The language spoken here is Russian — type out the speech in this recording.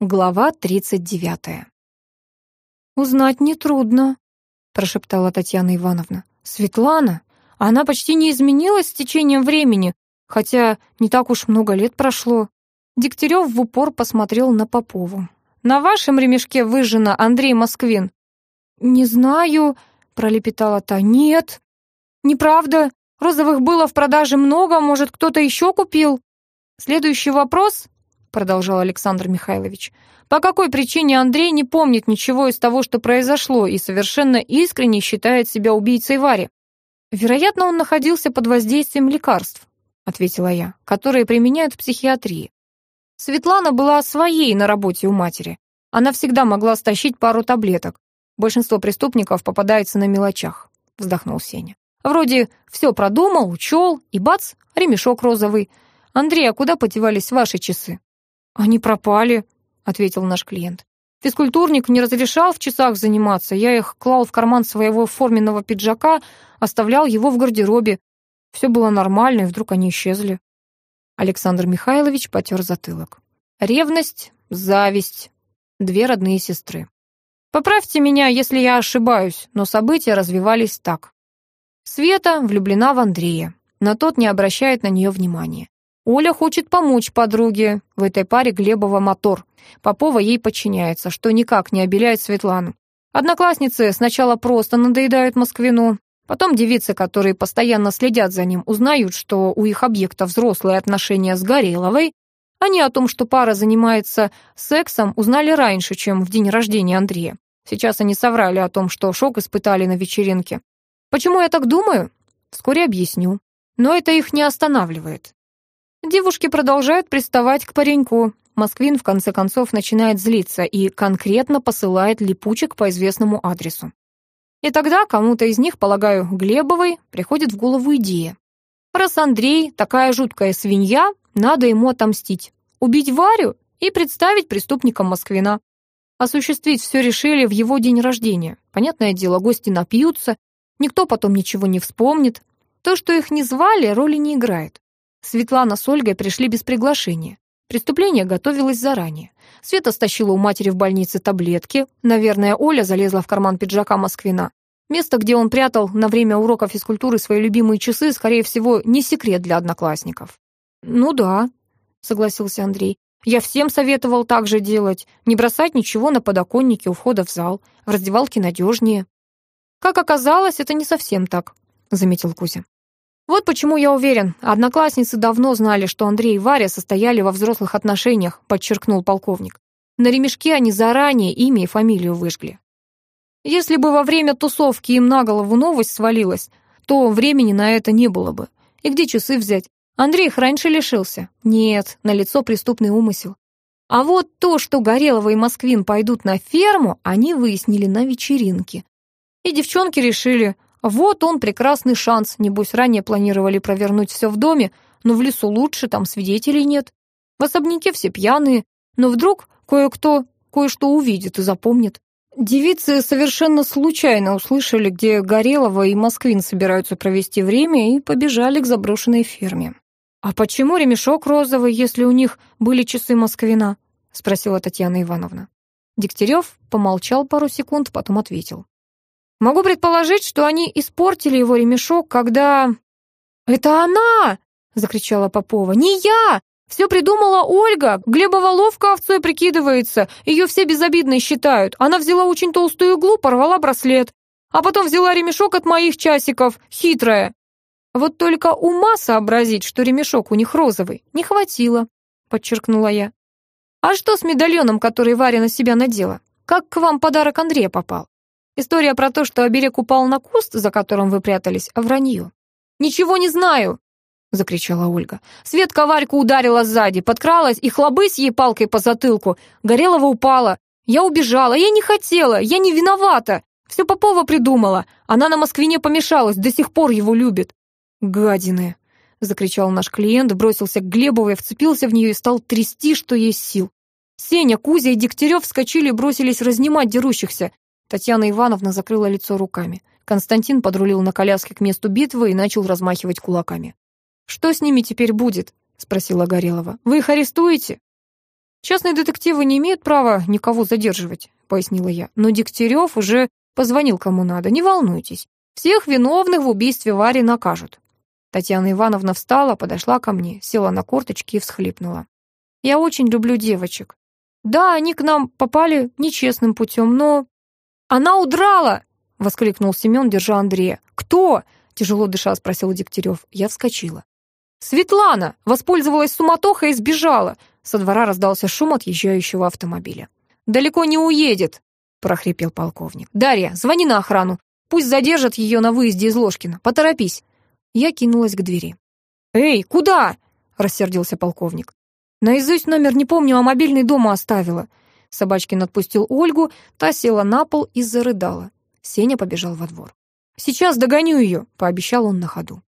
Глава 39. «Узнать нетрудно», — прошептала Татьяна Ивановна. «Светлана? Она почти не изменилась с течением времени, хотя не так уж много лет прошло». Дегтярев в упор посмотрел на Попову. «На вашем ремешке выжжено Андрей Москвин?» «Не знаю», — пролепетала та. «Нет». «Неправда. Розовых было в продаже много, может, кто-то еще купил?» «Следующий вопрос», продолжал Александр Михайлович. По какой причине Андрей не помнит ничего из того, что произошло, и совершенно искренне считает себя убийцей Вари? Вероятно, он находился под воздействием лекарств, ответила я, которые применяют в психиатрии. Светлана была своей на работе у матери. Она всегда могла стащить пару таблеток. Большинство преступников попадается на мелочах, вздохнул Сеня. Вроде все продумал, учел, и бац, ремешок розовый. Андрей, а куда подевались ваши часы? «Они пропали», — ответил наш клиент. «Физкультурник не разрешал в часах заниматься. Я их клал в карман своего форменного пиджака, оставлял его в гардеробе. Все было нормально, и вдруг они исчезли». Александр Михайлович потер затылок. «Ревность, зависть. Две родные сестры. Поправьте меня, если я ошибаюсь, но события развивались так. Света влюблена в Андрея, но тот не обращает на нее внимания. Оля хочет помочь подруге. В этой паре Глебова мотор. Попова ей подчиняется, что никак не обеляет Светлану. Одноклассницы сначала просто надоедают Москвину, потом девицы, которые постоянно следят за ним, узнают, что у их объекта взрослые отношения с Гореловой. Они о том, что пара занимается сексом, узнали раньше, чем в день рождения Андрея. Сейчас они соврали о том, что шок испытали на вечеринке. Почему я так думаю? Вскоре объясню. Но это их не останавливает. Девушки продолжают приставать к пареньку. Москвин в конце концов начинает злиться и конкретно посылает липучек по известному адресу. И тогда кому-то из них, полагаю, Глебовой, приходит в голову идея. Раз Андрей такая жуткая свинья, надо ему отомстить. Убить Варю и представить преступником Москвина. Осуществить все решили в его день рождения. Понятное дело, гости напьются, никто потом ничего не вспомнит. То, что их не звали, роли не играет. Светлана с Ольгой пришли без приглашения. Преступление готовилось заранее. Света стащила у матери в больнице таблетки. Наверное, Оля залезла в карман пиджака Москвина. Место, где он прятал на время урока физкультуры свои любимые часы, скорее всего, не секрет для одноклассников. «Ну да», — согласился Андрей. «Я всем советовал так же делать. Не бросать ничего на подоконнике у входа в зал. В раздевалке надежнее». «Как оказалось, это не совсем так», — заметил Кузя. Вот почему я уверен, одноклассницы давно знали, что Андрей и Варя состояли во взрослых отношениях, подчеркнул полковник. На ремешке они заранее имя и фамилию выжгли. Если бы во время тусовки им на голову новость свалилась, то времени на это не было бы. И где часы взять? Андрей их раньше лишился. Нет, на лицо преступный умысел. А вот то, что Горелова и Москвин пойдут на ферму, они выяснили на вечеринке. И девчонки решили, вот он, прекрасный шанс. Небось, ранее планировали провернуть все в доме, но в лесу лучше, там свидетелей нет. В особняке все пьяные, но вдруг кое-кто кое-что увидит и запомнит. Девицы совершенно случайно услышали, где Горелова и Москвин собираются провести время, и побежали к заброшенной ферме. «А почему ремешок розовый, если у них были часы Москвина?» — спросила Татьяна Ивановна. Дегтярев помолчал пару секунд, потом ответил. Могу предположить, что они испортили его ремешок, когда... «Это она!» — закричала Попова. «Не я! Все придумала Ольга! Глебова ловко овцой прикидывается, ее все безобидной считают. Она взяла очень толстую иглу, порвала браслет, а потом взяла ремешок от моих часиков, хитрая. Вот только ума сообразить, что ремешок у них розовый, не хватило», — подчеркнула я. «А что с медальоном, который Варя на себя надела? Как к вам подарок Андрея попал?» История про то, что оберег упал на куст, за которым вы прятались, а вранье. «Ничего не знаю!» — закричала Ольга. Светка Варьку ударила сзади, подкралась и хлобысь ей палкой по затылку. Горелова упала. Я убежала, я не хотела, я не виновата. Все Попова придумала. Она на Москвине помешалась, до сих пор его любит. «Гадины!» — закричал наш клиент, бросился к Глебовой, вцепился в нее и стал трясти, что есть сил. Сеня, Кузя и Дегтярев вскочили и бросились разнимать дерущихся. Татьяна Ивановна закрыла лицо руками. Константин подрулил на коляске к месту битвы и начал размахивать кулаками. «Что с ними теперь будет?» — спросила Горелова. «Вы их арестуете?» «Частные детективы не имеют права никого задерживать», — пояснила я. «Но Дегтярев уже позвонил кому надо, не волнуйтесь. Всех виновных в убийстве Вари накажут». Татьяна Ивановна встала, подошла ко мне, села на корточки и всхлипнула. «Я очень люблю девочек. Да, они к нам попали нечестным путем, но...» «Она удрала!» — воскликнул Семен, держа Андрея. «Кто?» — тяжело дыша спросил Дегтярев. Я вскочила. «Светлана! Воспользовалась суматохой и сбежала!» Со двора раздался шум отъезжающего автомобиля. «Далеко не уедет!» — прохрипел полковник. «Дарья, звони на охрану. Пусть задержат ее на выезде из Ложкина. Поторопись!» Я кинулась к двери. «Эй, куда?» — рассердился полковник. «Наизусть номер не помню, а мобильный дома оставила». Собачкин отпустил Ольгу, та села на пол и зарыдала. Сеня побежал во двор. «Сейчас догоню ее», — пообещал он на ходу.